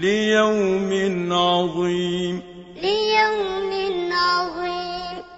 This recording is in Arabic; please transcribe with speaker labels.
Speaker 1: ليوم عظيم.
Speaker 2: ليوم